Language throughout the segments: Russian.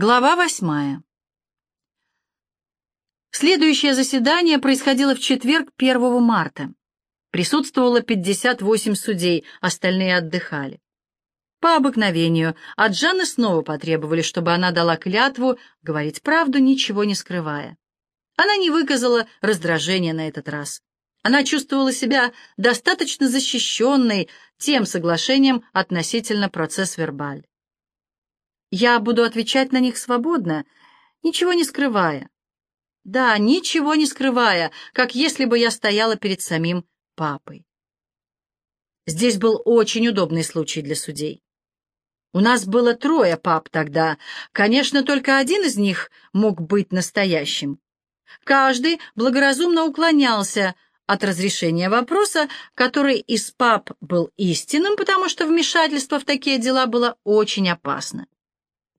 Глава восьмая. Следующее заседание происходило в четверг 1 марта. Присутствовало 58 судей, остальные отдыхали. По обыкновению от Жанны снова потребовали, чтобы она дала клятву говорить правду, ничего не скрывая. Она не выказала раздражения на этот раз. Она чувствовала себя достаточно защищенной тем соглашением относительно процесс-вербаль. Я буду отвечать на них свободно, ничего не скрывая. Да, ничего не скрывая, как если бы я стояла перед самим папой. Здесь был очень удобный случай для судей. У нас было трое пап тогда. Конечно, только один из них мог быть настоящим. Каждый благоразумно уклонялся от разрешения вопроса, который из пап был истинным, потому что вмешательство в такие дела было очень опасно.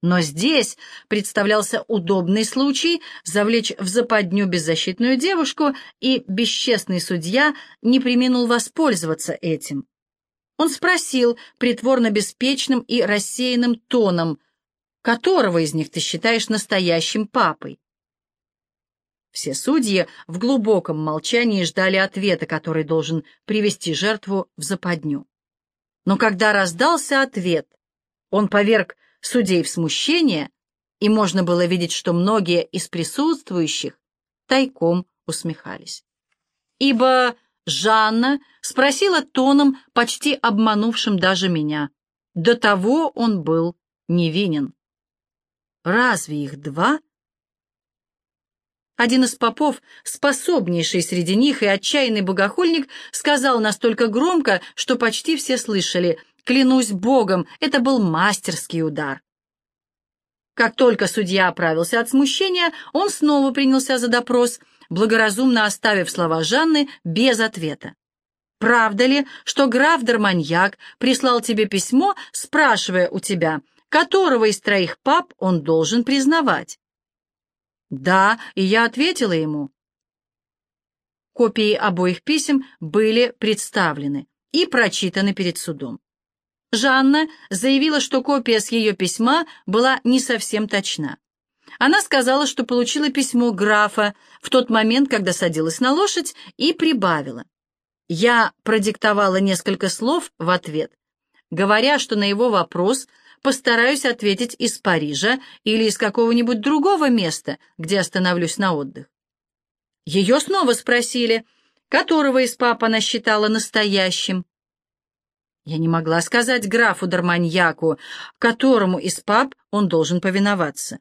Но здесь представлялся удобный случай завлечь в западню беззащитную девушку, и бесчестный судья не применил воспользоваться этим. Он спросил притворно беспечным и рассеянным тоном, которого из них ты считаешь настоящим папой? Все судьи в глубоком молчании ждали ответа, который должен привести жертву в западню. Но когда раздался ответ, он поверг судей в смущение, и можно было видеть, что многие из присутствующих тайком усмехались. Ибо Жанна спросила тоном, почти обманувшим даже меня. До того он был невинен. «Разве их два?» Один из попов, способнейший среди них и отчаянный богохульник, сказал настолько громко, что почти все слышали Клянусь Богом, это был мастерский удар. Как только судья оправился от смущения, он снова принялся за допрос, благоразумно оставив слова Жанны без ответа. «Правда ли, что граф Дарманьяк прислал тебе письмо, спрашивая у тебя, которого из троих пап он должен признавать?» «Да, и я ответила ему». Копии обоих писем были представлены и прочитаны перед судом. Жанна заявила, что копия с ее письма была не совсем точна. Она сказала, что получила письмо графа в тот момент, когда садилась на лошадь, и прибавила. Я продиктовала несколько слов в ответ, говоря, что на его вопрос постараюсь ответить из Парижа или из какого-нибудь другого места, где остановлюсь на отдых. Ее снова спросили, которого из пап она считала настоящим. Я не могла сказать графу Дарманьяку, которому из пап он должен повиноваться.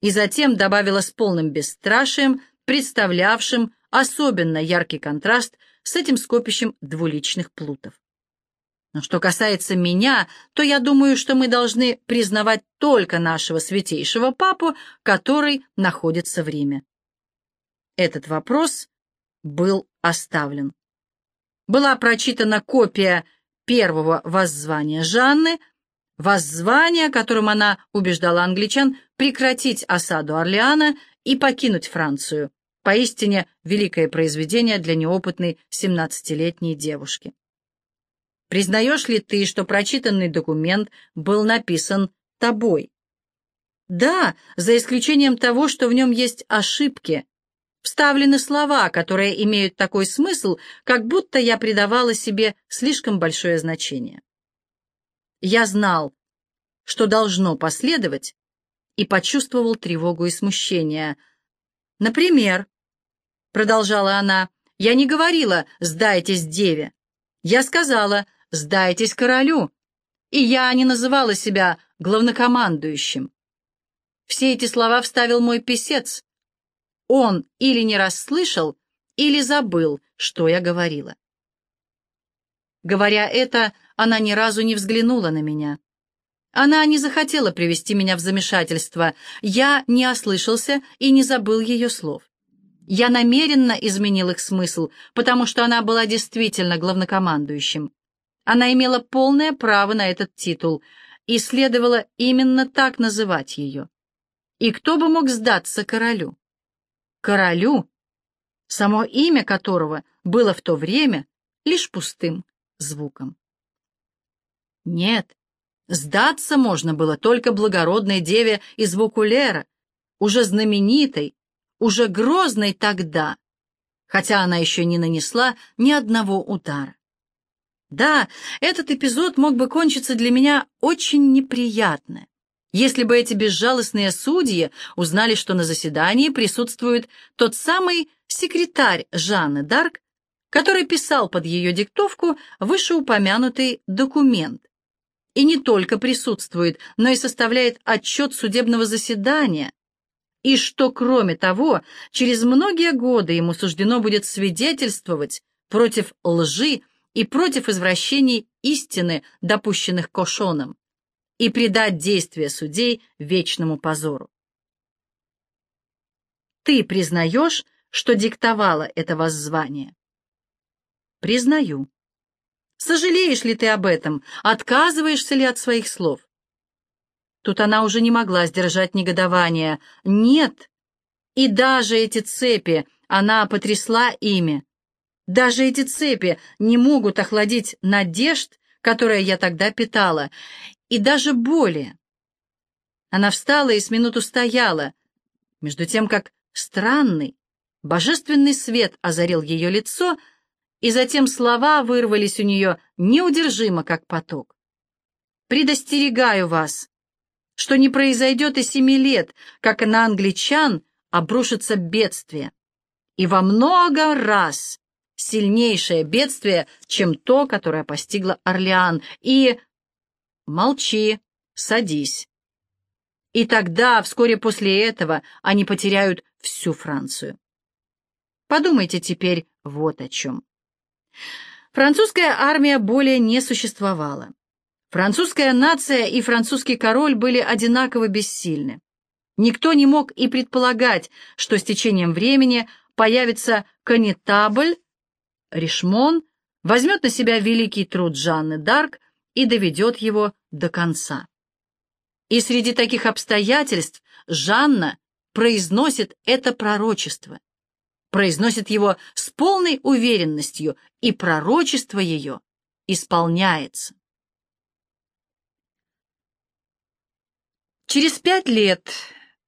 И затем добавила с полным бесстрашием, представлявшим особенно яркий контраст с этим скопищем двуличных плутов. Но что касается меня, то я думаю, что мы должны признавать только нашего святейшего папу, который находится в Риме. Этот вопрос был оставлен. Была прочитана копия первого воззвания Жанны, воззвания, которым она убеждала англичан прекратить осаду Орлеана и покинуть Францию, поистине великое произведение для неопытной 17-летней девушки. Признаешь ли ты, что прочитанный документ был написан тобой? Да, за исключением того, что в нем есть ошибки, Вставлены слова, которые имеют такой смысл, как будто я придавала себе слишком большое значение. Я знал, что должно последовать, и почувствовал тревогу и смущение. «Например», — продолжала она, — «я не говорила «сдайтесь деве». Я сказала «сдайтесь королю», и я не называла себя главнокомандующим. Все эти слова вставил мой писец, он или не расслышал, или забыл, что я говорила. Говоря это, она ни разу не взглянула на меня. Она не захотела привести меня в замешательство. Я не ослышался и не забыл ее слов. Я намеренно изменил их смысл, потому что она была действительно главнокомандующим. Она имела полное право на этот титул, и следовало именно так называть ее. И кто бы мог сдаться королю? Королю, само имя которого было в то время лишь пустым звуком. Нет, Сдаться можно было только благородной деве из Вукулера, уже знаменитой, уже грозной тогда, хотя она еще не нанесла ни одного удара. Да, этот эпизод мог бы кончиться для меня очень неприятно, если бы эти безжалостные судьи узнали, что на заседании присутствует тот самый секретарь Жанны Дарк, который писал под ее диктовку вышеупомянутый документ, и не только присутствует, но и составляет отчет судебного заседания, и что, кроме того, через многие годы ему суждено будет свидетельствовать против лжи и против извращений истины, допущенных Кошоном, и предать действия судей вечному позору. Ты признаешь, что диктовала это воззвание? Признаю. Сожалеешь ли ты об этом? Отказываешься ли от своих слов? Тут она уже не могла сдержать негодование. Нет. И даже эти цепи, она потрясла ими. Даже эти цепи не могут охладить надежд, которые я тогда питала, и даже более. Она встала и с минуту стояла, между тем, как странный, божественный свет озарил ее лицо — и затем слова вырвались у нее неудержимо, как поток. «Предостерегаю вас, что не произойдет и семи лет, как на англичан обрушится бедствие, и во много раз сильнейшее бедствие, чем то, которое постигло Орлеан, и... Молчи, садись. И тогда, вскоре после этого, они потеряют всю Францию. Подумайте теперь вот о чем. Французская армия более не существовала. Французская нация и французский король были одинаково бессильны. Никто не мог и предполагать, что с течением времени появится конетабль, Ришмон, возьмет на себя великий труд Жанны Дарк и доведет его до конца. И среди таких обстоятельств Жанна произносит это пророчество произносит его с полной уверенностью, и пророчество ее исполняется. Через пять лет,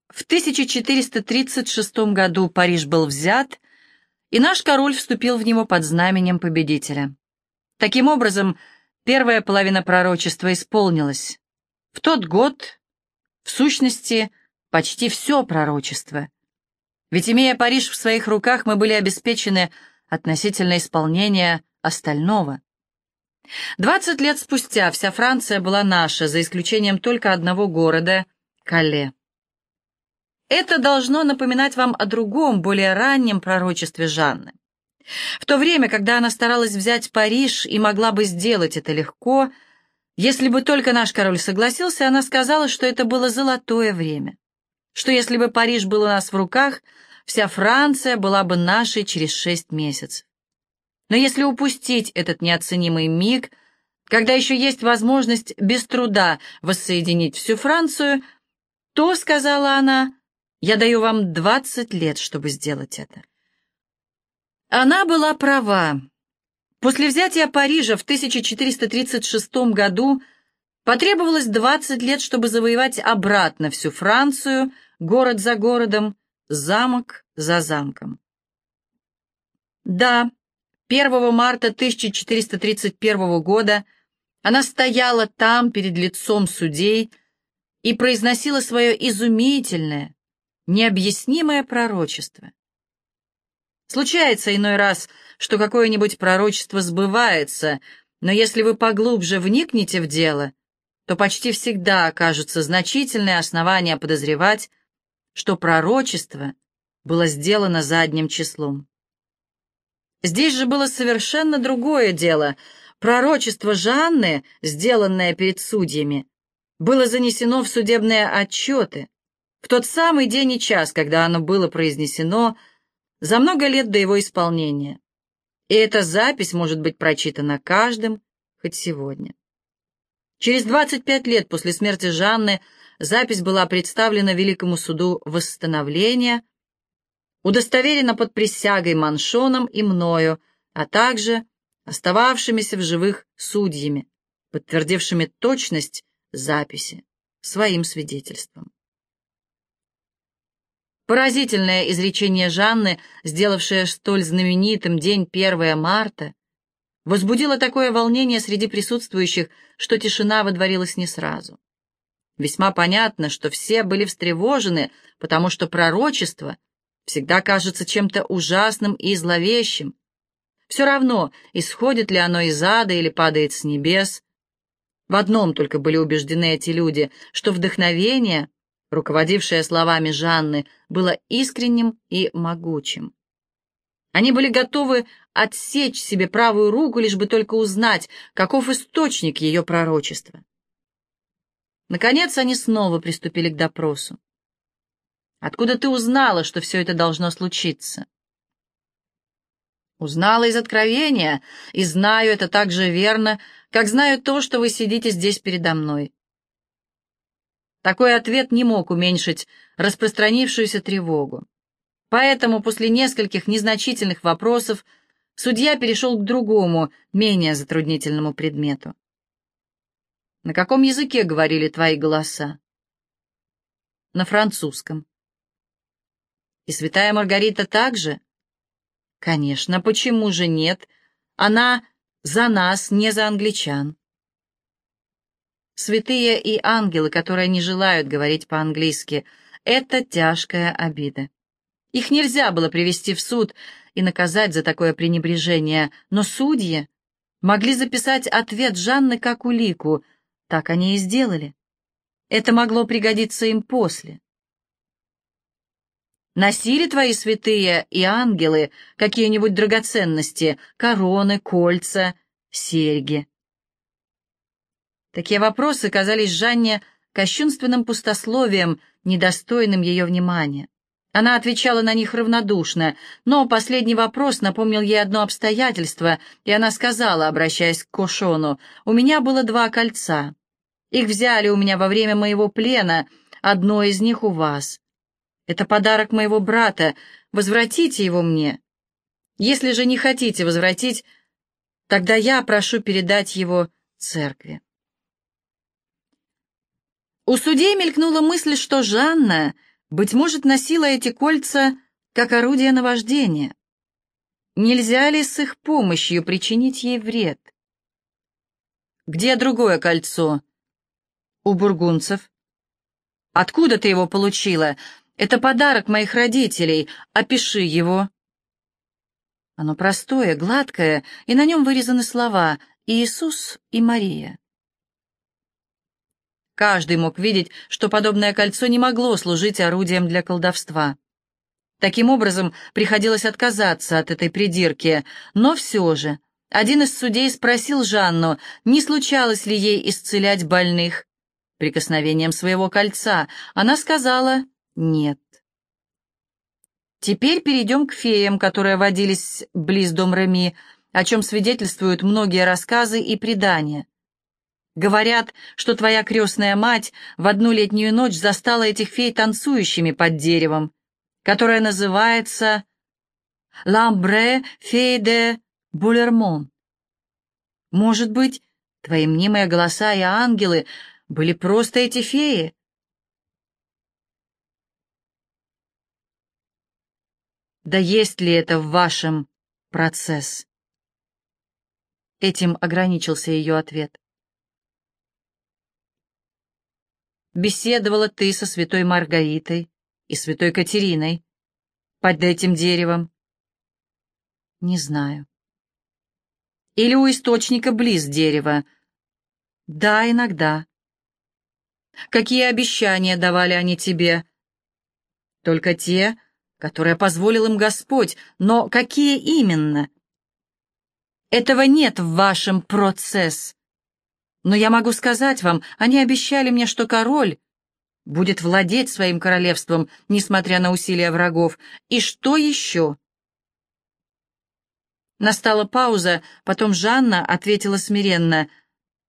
в 1436 году, Париж был взят, и наш король вступил в него под знаменем победителя. Таким образом, первая половина пророчества исполнилась. В тот год, в сущности, почти все пророчество, ведь, имея Париж в своих руках, мы были обеспечены относительно исполнения остального. Двадцать лет спустя вся Франция была наша, за исключением только одного города — Кале. Это должно напоминать вам о другом, более раннем пророчестве Жанны. В то время, когда она старалась взять Париж и могла бы сделать это легко, если бы только наш король согласился, она сказала, что это было золотое время что если бы Париж был у нас в руках, вся Франция была бы нашей через шесть месяцев. Но если упустить этот неоценимый миг, когда еще есть возможность без труда воссоединить всю Францию, то, сказала она, я даю вам двадцать лет, чтобы сделать это. Она была права. После взятия Парижа в 1436 году потребовалось 20 лет, чтобы завоевать обратно всю Францию – город за городом, замок за замком. Да, 1 марта 1431 года она стояла там перед лицом судей и произносила свое изумительное, необъяснимое пророчество. Случается иной раз, что какое-нибудь пророчество сбывается, но если вы поглубже вникнете в дело, то почти всегда окажутся значительные основания подозревать, что пророчество было сделано задним числом. Здесь же было совершенно другое дело. Пророчество Жанны, сделанное перед судьями, было занесено в судебные отчеты в тот самый день и час, когда оно было произнесено за много лет до его исполнения. И эта запись может быть прочитана каждым хоть сегодня. Через 25 лет после смерти Жанны запись была представлена Великому суду восстановления, удостоверена под присягой Маншоном и мною, а также остававшимися в живых судьями, подтвердившими точность записи, своим свидетельством. Поразительное изречение Жанны, сделавшее столь знаменитым день 1 марта, возбудило такое волнение среди присутствующих, что тишина водворилась не сразу. Весьма понятно, что все были встревожены, потому что пророчество всегда кажется чем-то ужасным и зловещим. Все равно, исходит ли оно из ада или падает с небес. В одном только были убеждены эти люди, что вдохновение, руководившее словами Жанны, было искренним и могучим. Они были готовы отсечь себе правую руку, лишь бы только узнать, каков источник ее пророчества. Наконец они снова приступили к допросу. «Откуда ты узнала, что все это должно случиться?» «Узнала из откровения, и знаю это так же верно, как знаю то, что вы сидите здесь передо мной». Такой ответ не мог уменьшить распространившуюся тревогу. Поэтому после нескольких незначительных вопросов судья перешел к другому, менее затруднительному предмету. На каком языке говорили твои голоса? На французском. И святая Маргарита также? Конечно, почему же нет? Она за нас, не за англичан. Святые и ангелы, которые не желают говорить по-английски, это тяжкая обида. Их нельзя было привести в суд и наказать за такое пренебрежение, но судьи могли записать ответ Жанны как улику — так они и сделали. Это могло пригодиться им после. Носили твои святые и ангелы какие-нибудь драгоценности, короны, кольца, серьги? Такие вопросы казались Жанне кощунственным пустословием, недостойным ее внимания. Она отвечала на них равнодушно, но последний вопрос напомнил ей одно обстоятельство, и она сказала, обращаясь к Кошону, «У меня было два кольца. Их взяли у меня во время моего плена, одно из них у вас. Это подарок моего брата, возвратите его мне. Если же не хотите возвратить, тогда я прошу передать его церкви». У судей мелькнула мысль, что Жанна быть может, носила эти кольца как орудие наваждения. Нельзя ли с их помощью причинить ей вред? «Где другое кольцо?» «У бургунцев». «Откуда ты его получила? Это подарок моих родителей. Опиши его». Оно простое, гладкое, и на нем вырезаны слова «Иисус и Мария». Каждый мог видеть, что подобное кольцо не могло служить орудием для колдовства. Таким образом, приходилось отказаться от этой придирки, но все же один из судей спросил Жанну, не случалось ли ей исцелять больных прикосновением своего кольца. Она сказала «нет». Теперь перейдем к феям, которые водились близ дом Реми, о чем свидетельствуют многие рассказы и предания. Говорят, что твоя крестная мать в одну летнюю ночь застала этих фей танцующими под деревом, которое называется «Ламбре фей де Булермон». Может быть, твои мнимые голоса и ангелы были просто эти феи? Да есть ли это в вашем процесс? Этим ограничился ее ответ. Беседовала ты со святой Маргаритой и святой Катериной под этим деревом? Не знаю. Или у источника близ дерева? Да, иногда. Какие обещания давали они тебе? Только те, которые позволил им Господь, но какие именно? Этого нет в вашем процесс. Но я могу сказать вам, они обещали мне, что король будет владеть своим королевством, несмотря на усилия врагов. И что еще? Настала пауза, потом Жанна ответила смиренно.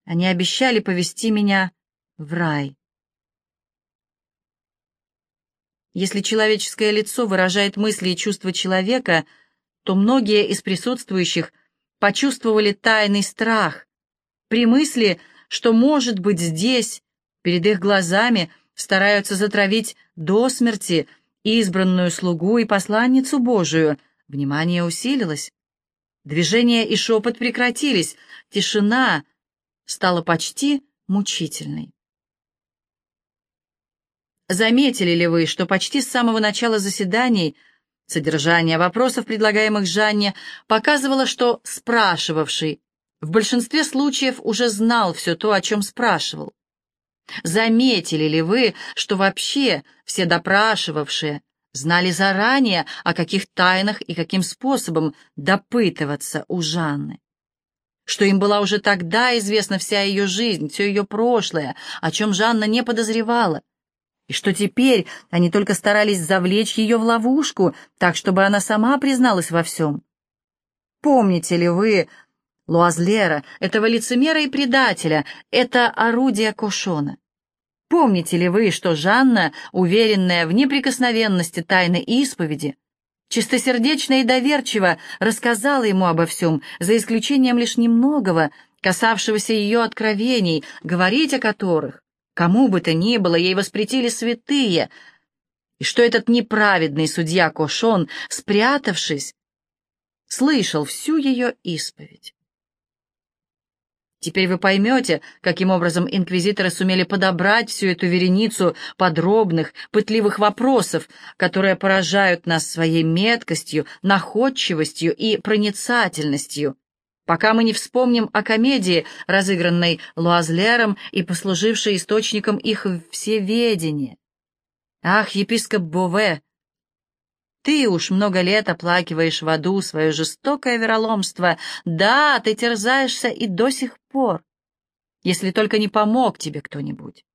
Они обещали повести меня в рай. Если человеческое лицо выражает мысли и чувства человека, то многие из присутствующих почувствовали тайный страх, при мысли, что, может быть, здесь, Перед их глазами стараются затравить до смерти избранную слугу и посланницу Божию. Внимание усилилось. Движение и шепот прекратились. Тишина стала почти мучительной. Заметили ли вы, что почти с самого начала заседаний содержание вопросов, предлагаемых Жанне, показывало, что спрашивавший в большинстве случаев уже знал все то, о чем спрашивал? Заметили ли вы, что вообще все допрашивавшие знали заранее, о каких тайнах и каким способом допытываться у Жанны? Что им была уже тогда известна вся ее жизнь, все ее прошлое, о чем Жанна не подозревала, и что теперь они только старались завлечь ее в ловушку, так, чтобы она сама призналась во всем. Помните ли вы Луазлера, этого лицемера и предателя, это орудие Кошона? Помните ли вы, что Жанна, уверенная в неприкосновенности тайны исповеди, чистосердечно и доверчиво рассказала ему обо всем, за исключением лишь немногого, касавшегося ее откровений, говорить о которых Кому бы то ни было, ей воспретили святые, и что этот неправедный судья Кошон, спрятавшись, слышал всю ее исповедь. Теперь вы поймете, каким образом инквизиторы сумели подобрать всю эту вереницу подробных, пытливых вопросов, которые поражают нас своей меткостью, находчивостью и проницательностью, пока мы не вспомним о комедии, разыгранной Луазлером и послужившей источником их всеведения. Ах, епископ Бове, ты уж много лет оплакиваешь в аду свое жестокое вероломство. Да, ты терзаешься и до сих пор, если только не помог тебе кто-нибудь.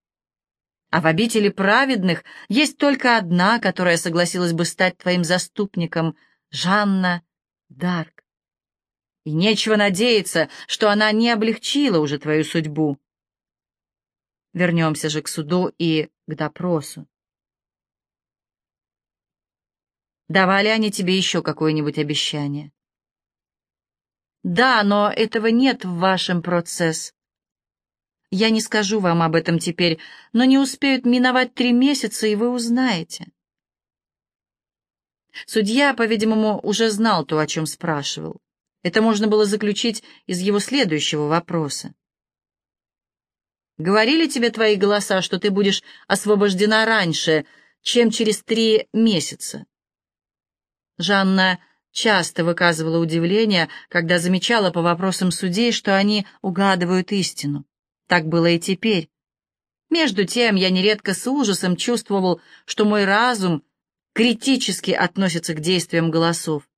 А в обители праведных есть только одна, которая согласилась бы стать твоим заступником — Жанна Дарк. И нечего надеяться, что она не облегчила уже твою судьбу. Вернемся же к суду и к допросу. Давали они тебе еще какое-нибудь обещание? Да, но этого нет в вашем процесс. Я не скажу вам об этом теперь, но не успеют миновать три месяца, и вы узнаете. Судья, по-видимому, уже знал то, о чем спрашивал. Это можно было заключить из его следующего вопроса. «Говорили тебе твои голоса, что ты будешь освобождена раньше, чем через три месяца?» Жанна часто выказывала удивление, когда замечала по вопросам судей, что они угадывают истину. Так было и теперь. Между тем, я нередко с ужасом чувствовал, что мой разум критически относится к действиям голосов.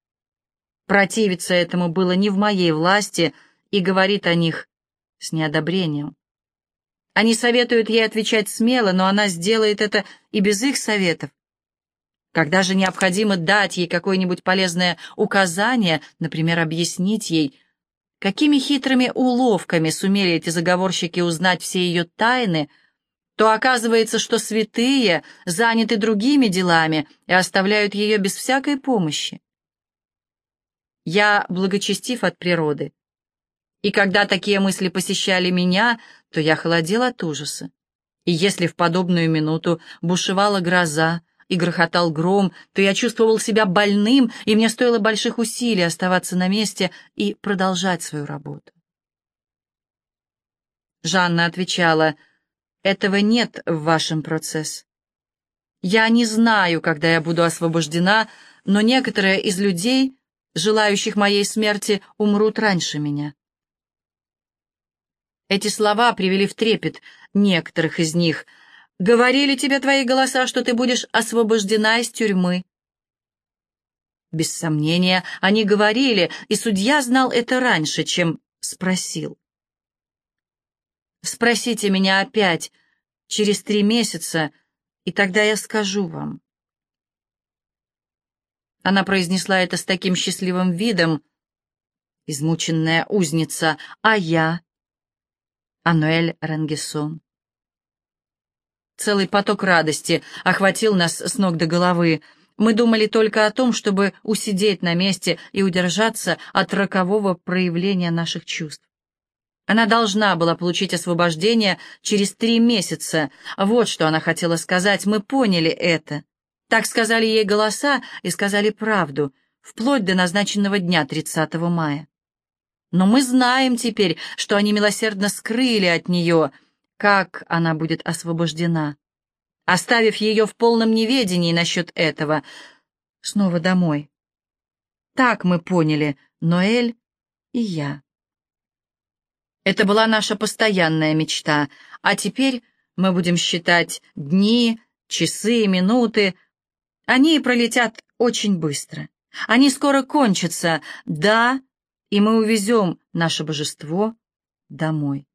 Противиться этому было не в моей власти и говорит о них с неодобрением. Они советуют ей отвечать смело, но она сделает это и без их советов. Когда же необходимо дать ей какое-нибудь полезное указание, например, объяснить ей, какими хитрыми уловками сумели эти заговорщики узнать все ее тайны, то оказывается, что святые заняты другими делами и оставляют ее без всякой помощи. Я благочестив от природы. И когда такие мысли посещали меня, то я холодел от ужаса. И если в подобную минуту бушевала гроза и грохотал гром, то я чувствовал себя больным, и мне стоило больших усилий оставаться на месте и продолжать свою работу. Жанна отвечала, «Этого нет в вашем процессе. Я не знаю, когда я буду освобождена, но некоторые из людей желающих моей смерти, умрут раньше меня. Эти слова привели в трепет некоторых из них. Говорили тебе твои голоса, что ты будешь освобождена из тюрьмы. Без сомнения, они говорили, и судья знал это раньше, чем спросил. Спросите меня опять через три месяца, и тогда я скажу вам. Она произнесла это с таким счастливым видом. Измученная узница, а я? Ануэль Рангессон. Целый поток радости охватил нас с ног до головы. Мы думали только о том, чтобы усидеть на месте и удержаться от рокового проявления наших чувств. Она должна была получить освобождение через три месяца. Вот что она хотела сказать, мы поняли это. Так сказали ей голоса и сказали правду, вплоть до назначенного дня 30 мая. Но мы знаем теперь, что они милосердно скрыли от нее, как она будет освобождена, оставив ее в полном неведении насчет этого. Снова домой. Так мы поняли, Ноэль и я. Это была наша постоянная мечта, а теперь мы будем считать дни, часы, минуты. Они пролетят очень быстро. Они скоро кончатся, да, и мы увезем наше божество домой.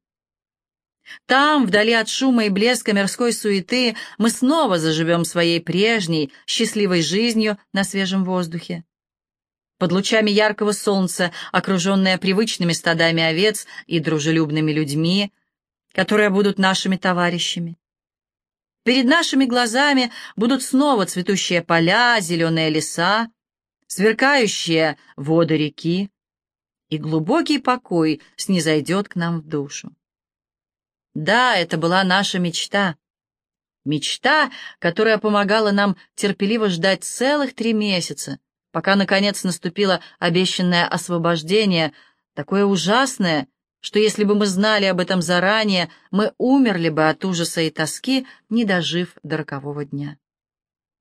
Там, вдали от шума и блеска мирской суеты, мы снова заживем своей прежней, счастливой жизнью на свежем воздухе под лучами яркого солнца, окруженная привычными стадами овец и дружелюбными людьми, которые будут нашими товарищами. Перед нашими глазами будут снова цветущие поля, зеленые леса, сверкающие воды реки, и глубокий покой снизойдет к нам в душу. Да, это была наша мечта. Мечта, которая помогала нам терпеливо ждать целых три месяца, пока, наконец, наступило обещанное освобождение, такое ужасное, что если бы мы знали об этом заранее, мы умерли бы от ужаса и тоски, не дожив до рокового дня.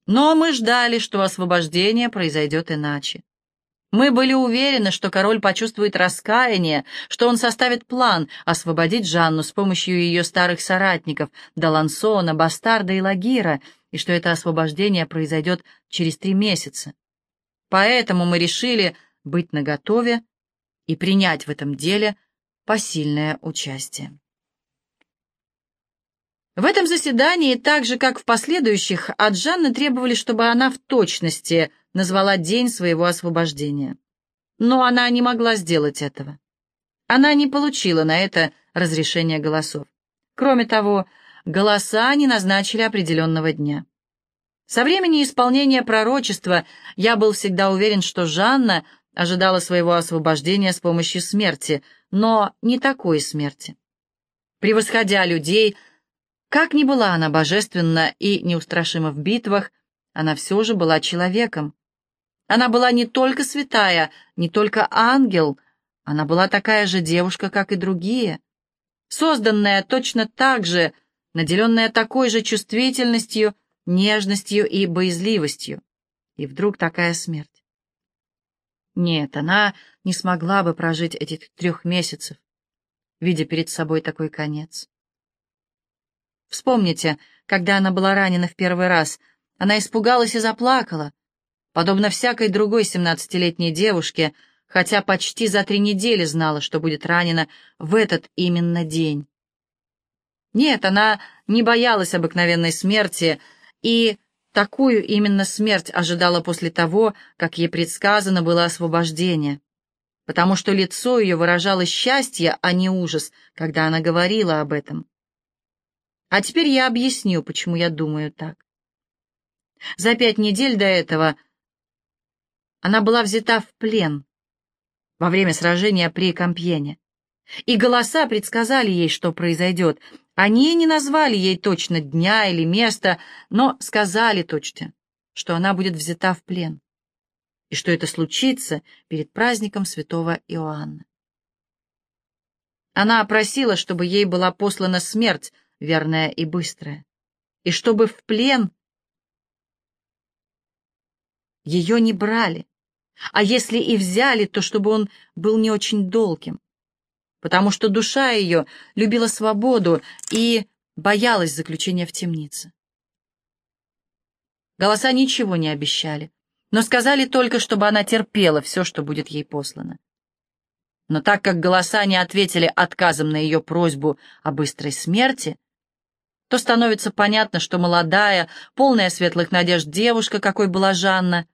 Но мы ждали, что освобождение произойдет иначе. Мы были уверены, что король почувствует раскаяние, что он составит план освободить Жанну с помощью ее старых соратников, Далансона, Бастарда и Лагира, и что это освобождение произойдет через три месяца. Поэтому мы решили быть наготове и принять в этом деле посильное участие. В этом заседании, так же как в последующих, от Жанны требовали, чтобы она в точности назвала день своего освобождения. Но она не могла сделать этого. Она не получила на это разрешение голосов. Кроме того, голоса не назначили определенного дня. Со времени исполнения пророчества я был всегда уверен, что Жанна ожидала своего освобождения с помощью смерти, но не такой смерти. Превосходя людей, как ни была она божественна и неустрашима в битвах, она все же была человеком. Она была не только святая, не только ангел, она была такая же девушка, как и другие, созданная точно так же, наделенная такой же чувствительностью, нежностью и боязливостью. И вдруг такая смерть. Нет, она не смогла бы прожить этих трех месяцев, видя перед собой такой конец. Вспомните, когда она была ранена в первый раз, она испугалась и заплакала, подобно всякой другой семнадцатилетней девушке, хотя почти за три недели знала, что будет ранена в этот именно день. Нет, она не боялась обыкновенной смерти, и такую именно смерть ожидала после того, как ей предсказано было освобождение, потому что лицо ее выражало счастье, а не ужас, когда она говорила об этом. А теперь я объясню, почему я думаю так. За пять недель до этого она была взята в плен во время сражения при Компьене, и голоса предсказали ей, что произойдет, они не назвали ей точно дня или места, но сказали точно, что она будет взята в плен, и что это случится перед праздником святого Иоанна. Она просила, чтобы ей была послана смерть, верная и быстрая, и чтобы в плен ее не брали, а если и взяли, то чтобы он был не очень долгим потому что душа ее любила свободу и боялась заключения в темнице. Голоса ничего не обещали, но сказали только, чтобы она терпела все, что будет ей послано. Но так как голоса не ответили отказом на ее просьбу о быстрой смерти, то становится понятно, что молодая, полная светлых надежд девушка, какой была Жанна,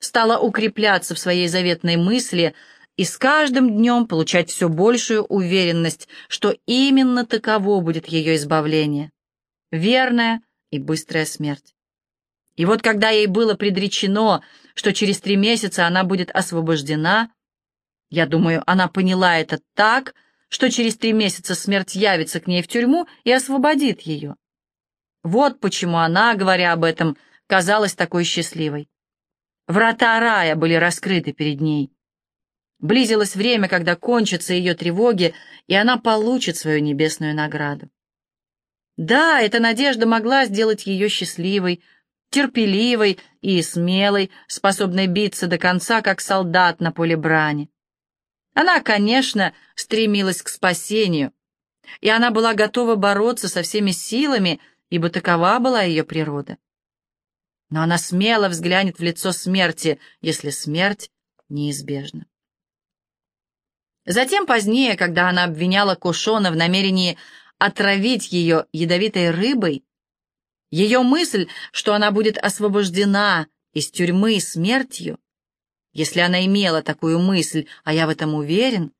стала укрепляться в своей заветной мысли — и с каждым днем получать все большую уверенность, что именно таково будет ее избавление. Верная и быстрая смерть. И вот когда ей было предречено, что через три месяца она будет освобождена, я думаю, она поняла это так, что через три месяца смерть явится к ней в тюрьму и освободит ее. Вот почему она, говоря об этом, казалась такой счастливой. Врата рая были раскрыты перед ней. Близилось время, когда кончатся ее тревоги, и она получит свою небесную награду. Да, эта надежда могла сделать ее счастливой, терпеливой и смелой, способной биться до конца, как солдат на поле брани. Она, конечно, стремилась к спасению, и она была готова бороться со всеми силами, ибо такова была ее природа. Но она смело взглянет в лицо смерти, если смерть неизбежна. Затем позднее, когда она обвиняла Кушона в намерении отравить ее ядовитой рыбой, ее мысль, что она будет освобождена из тюрьмы смертью, если она имела такую мысль, а я в этом уверен,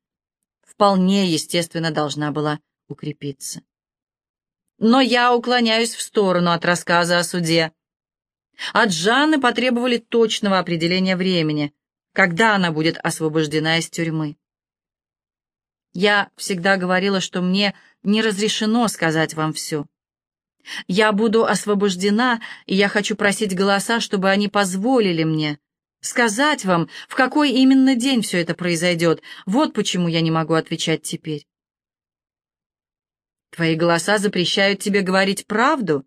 вполне естественно должна была укрепиться. Но я уклоняюсь в сторону от рассказа о суде. От Жанны потребовали точного определения времени, когда она будет освобождена из тюрьмы. Я всегда говорила, что мне не разрешено сказать вам все. Я буду освобождена, и я хочу просить голоса, чтобы они позволили мне сказать вам, в какой именно день все это произойдет. Вот почему я не могу отвечать теперь. Твои голоса запрещают тебе говорить правду?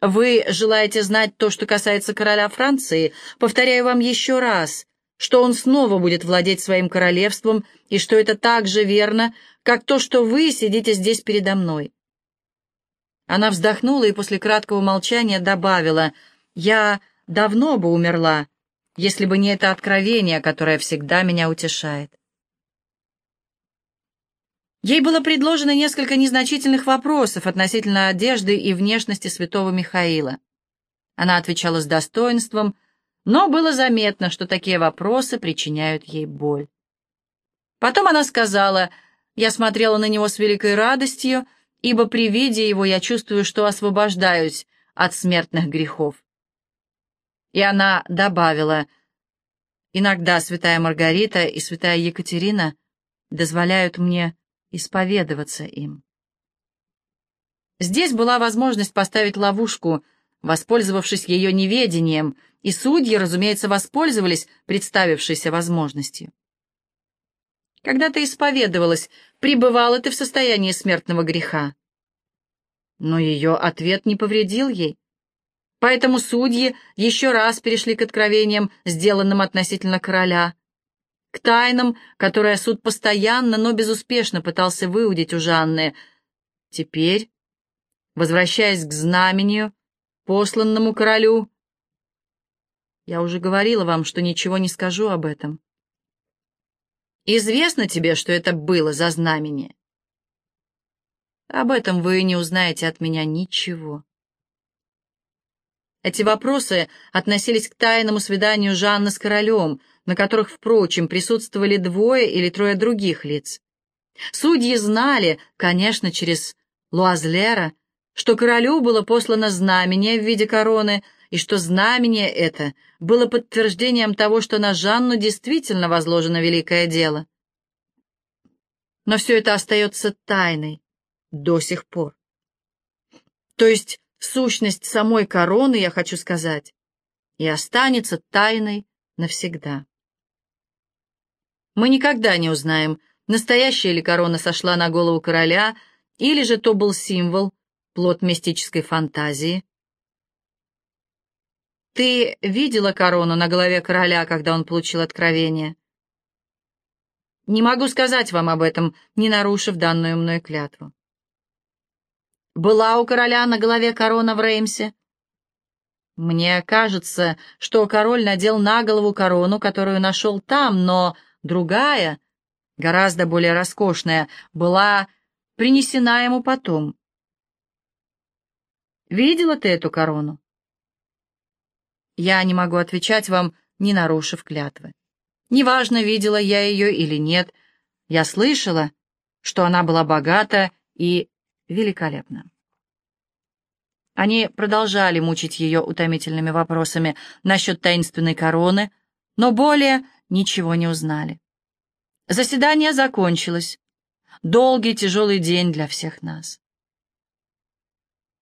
Вы желаете знать то, что касается короля Франции? Повторяю вам еще раз, что он снова будет владеть своим королевством, и что это так же верно, как то, что вы сидите здесь передо мной. Она вздохнула и после краткого молчания добавила, «Я давно бы умерла, если бы не это откровение, которое всегда меня утешает». Ей было предложено несколько незначительных вопросов относительно одежды и внешности святого Михаила. Она отвечала с достоинством, но было заметно, что такие вопросы причиняют ей боль. Потом она сказала, «Я смотрела на него с великой радостью, ибо при виде его я чувствую, что освобождаюсь от смертных грехов». И она добавила, «Иногда святая Маргарита и святая Екатерина дозволяют мне исповедоваться им. Здесь была возможность поставить ловушку, воспользовавшись ее неведением, и судьи, разумеется, воспользовались представившейся возможностью. Когда ты исповедовалась, пребывала ты в состоянии смертного греха. Но ее ответ не повредил ей. Поэтому судьи еще раз перешли к откровениям, сделанным относительно короля, к тайнам, которые суд постоянно, но безуспешно пытался выудить у Жанны. Теперь, возвращаясь к знамению, посланному королю, я уже говорила вам, что ничего не скажу об этом. Известно тебе, что это было за знамение? Об этом вы не узнаете от меня ничего. Эти вопросы относились к тайному свиданию Жанны с королем — на которых, впрочем, присутствовали двое или трое других лиц. Судьи знали, конечно, через Луазлера, что королю было послано знамение в виде короны, и что знамение это было подтверждением того, что на Жанну действительно возложено великое дело. Но все это остается тайной до сих пор. То есть сущность самой короны, я хочу сказать, и останется тайной навсегда. Мы никогда не узнаем, настоящая ли корона сошла на голову короля, или же то был символ, плод мистической фантазии. Ты видела корону на голове короля, когда он получил откровение? Не могу сказать вам об этом, не нарушив данную мной клятву. Была у короля на голове корона в Реймсе? Мне кажется, что король надел на голову корону, которую нашел там, но Другая, гораздо более роскошная, была принесена ему потом. Видела ты эту корону? Я не могу отвечать вам, не нарушив клятвы. Неважно, видела я ее или нет, я слышала, что она была богата и великолепна. Они продолжали мучить ее утомительными вопросами насчет таинственной короны, но более ничего не узнали. Заседание закончилось. Долгий тяжелый день для всех нас.